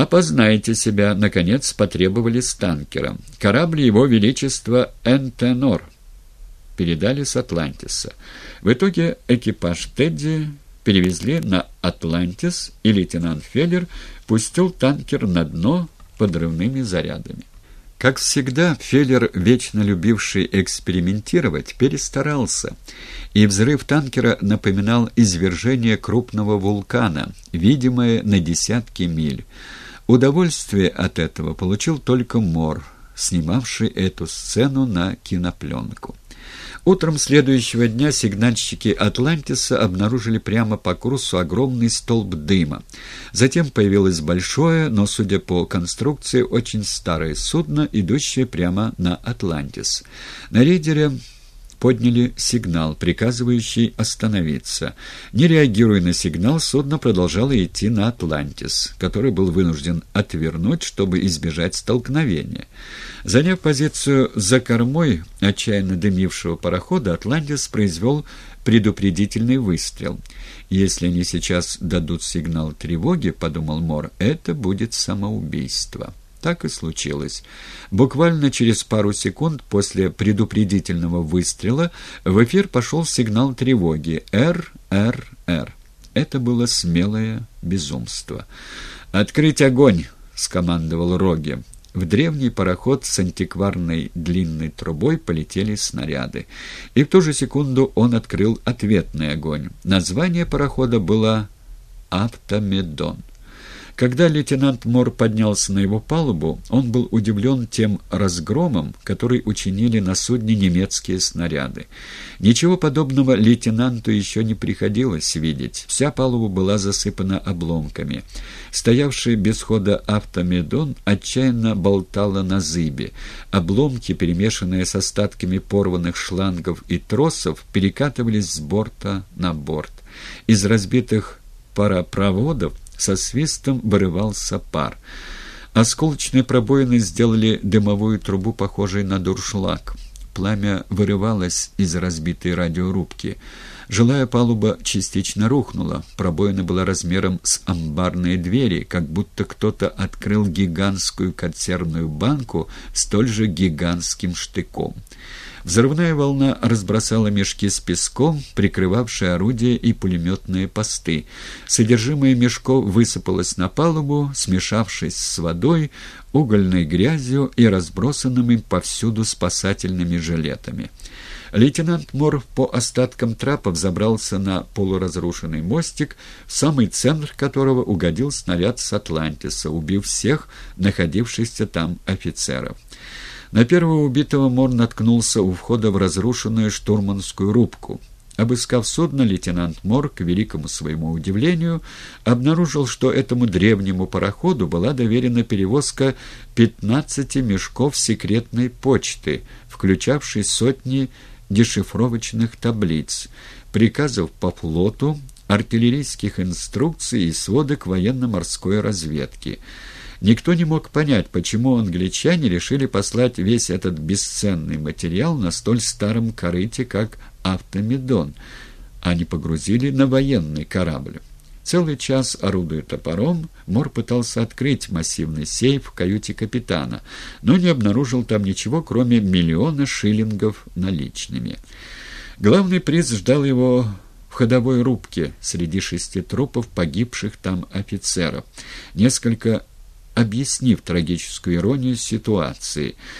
«Опознайте себя», — наконец потребовали с танкера. «Корабль Его Величества Энтенор» передали с Атлантиса. В итоге экипаж Тедди перевезли на Атлантис, и лейтенант Феллер пустил танкер на дно подрывными зарядами. Как всегда, Феллер, вечно любивший экспериментировать, перестарался, и взрыв танкера напоминал извержение крупного вулкана, видимое на десятки миль. Удовольствие от этого получил только Мор, снимавший эту сцену на кинопленку. Утром следующего дня сигнальщики «Атлантиса» обнаружили прямо по курсу огромный столб дыма. Затем появилось большое, но, судя по конструкции, очень старое судно, идущее прямо на «Атлантис». На рейдере подняли сигнал, приказывающий остановиться. Не реагируя на сигнал, судно продолжало идти на «Атлантис», который был вынужден отвернуть, чтобы избежать столкновения. Заняв позицию за кормой отчаянно дымившего парохода, «Атлантис» произвел предупредительный выстрел. «Если они сейчас дадут сигнал тревоги, — подумал Мор, — это будет самоубийство». Так и случилось. Буквально через пару секунд после предупредительного выстрела в эфир пошел сигнал тревоги «РРР». Это было смелое безумство. «Открыть огонь!» — скомандовал Роги. В древний пароход с антикварной длинной трубой полетели снаряды. И в ту же секунду он открыл ответный огонь. Название парохода было «Автомедон». Когда лейтенант Мор поднялся на его палубу, он был удивлен тем разгромом, который учинили на судне немецкие снаряды. Ничего подобного лейтенанту еще не приходилось видеть. Вся палуба была засыпана обломками. Стоявший без хода автомедон отчаянно болтала на зыбе. Обломки, перемешанные с остатками порванных шлангов и тросов, перекатывались с борта на борт. Из разбитых паропроводов со свистом вырывался пар. Осколочные пробоины сделали дымовую трубу похожей на дуршлаг. Пламя вырывалось из разбитой радиорубки. Жилая палуба частично рухнула. Пробоина была размером с амбарные двери, как будто кто-то открыл гигантскую консервную банку столь же гигантским штыком. Взрывная волна разбросала мешки с песком, прикрывавшие орудия и пулеметные посты. Содержимое мешков высыпалось на палубу, смешавшись с водой, угольной грязью и разбросанными повсюду спасательными жилетами. Лейтенант Мор по остаткам трапа взобрался на полуразрушенный мостик, в самый центр которого угодил снаряд с Атлантиса, убив всех находившихся там офицеров. На первого убитого Мор наткнулся у входа в разрушенную штурманскую рубку. Обыскав судно, лейтенант Мор, к великому своему удивлению, обнаружил, что этому древнему пароходу была доверена перевозка 15 мешков секретной почты, включавшей сотни дешифровочных таблиц, приказов по флоту, артиллерийских инструкций и сводок военно-морской разведки – Никто не мог понять, почему англичане решили послать весь этот бесценный материал на столь старом корыте, как «Автомедон», а не погрузили на военный корабль. Целый час, орудуя топором, Мор пытался открыть массивный сейф в каюте капитана, но не обнаружил там ничего, кроме миллиона шиллингов наличными. Главный приз ждал его в ходовой рубке среди шести трупов погибших там офицеров. Несколько объяснив трагическую иронию ситуации.